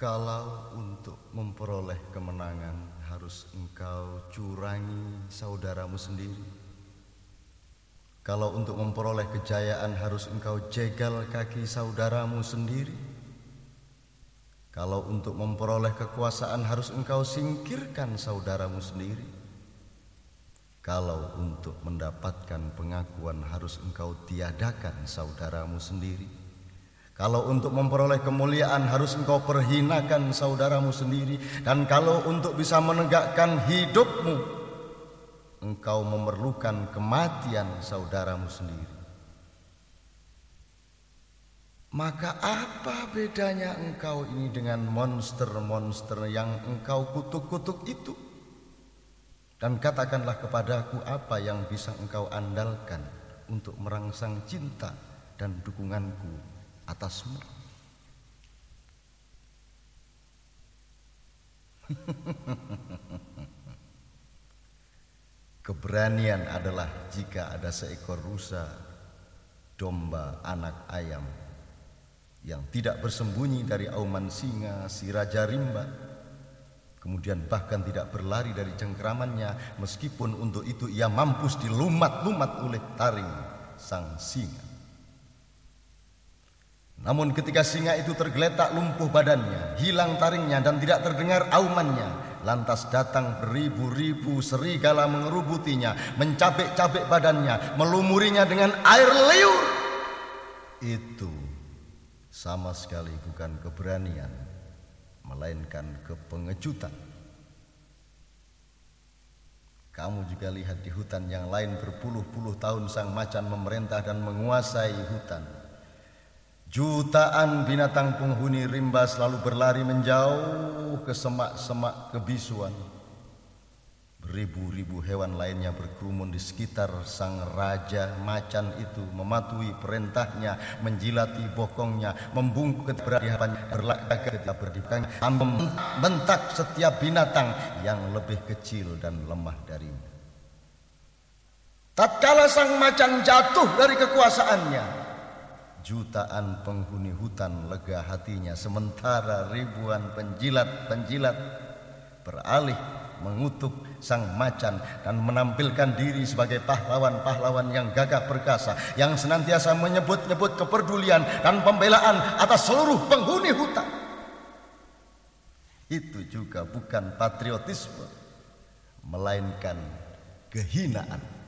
Kalau untuk memperoleh kemenangan harus engkau curangi saudaramu sendiri. Kalau untuk memperoleh kejayaan harus engkau jegal kaki saudaramu sendiri. Kalau untuk memperoleh kekuasaan harus engkau singkirkan saudaramu sendiri. Kalau untuk mendapatkan pengakuan harus engkau tiadakan saudaramu sendiri. Kalau untuk memperoleh kemuliaan harus engkau perhinakan saudaramu sendiri. Dan kalau untuk bisa menegakkan hidupmu Engkau memerlukan kematian saudaramu sendiri. Maka apa bedanya engkau ini dengan monster-monster yang engkau kutuk-kutuk itu? Dan katakanlah kepadaku apa yang bisa engkau andalkan Untuk merangsang cinta dan dukunganku atasmu. Keberanian adalah jika ada seekor rusa, domba, anak ayam yang tidak bersembunyi dari auman singa si raja rimba, kemudian bahkan tidak berlari dari cengkeramannya meskipun untuk itu ia mampus dilumat-lumat oleh taring sang singa. Namun ketika singa itu tergeletak lumpuh badannya, hilang taringnya dan tidak terdengar aumannya, lantas datang beribu-ribu serigala mengerubutinya, mencabik-cabik badannya, melumurinya dengan air liur. Itu sama sekali bukan keberanian, melainkan kepengejutan. Kamu juga lihat di hutan yang lain berpuluh-puluh tahun sang macan memerintah dan menguasai hutan. Jutaan binatang penghuni rimba selalu berlari menjauh ke semak-semak kebisuan. Beribu-ribu hewan lainnya berkerumun di sekitar sang raja macan itu mematuhi perintahnya, menjilati bokongnya, membungkuk keberadabannya, berlagak ketika berdipkan, membentak setiap binatang yang lebih kecil dan lemah darinya. Tatkala sang macan jatuh dari kekuasaannya, Jutaan penghuni hutan lega hatinya sementara ribuan penjilat-penjilat beralih mengutuk sang macan dan menampilkan diri sebagai pahlawan-pahlawan yang gagah perkasa yang senantiasa menyebut-nyebut kepedulian dan pembelaan atas seluruh penghuni hutan. Itu juga bukan patriotisme melainkan kehinaan.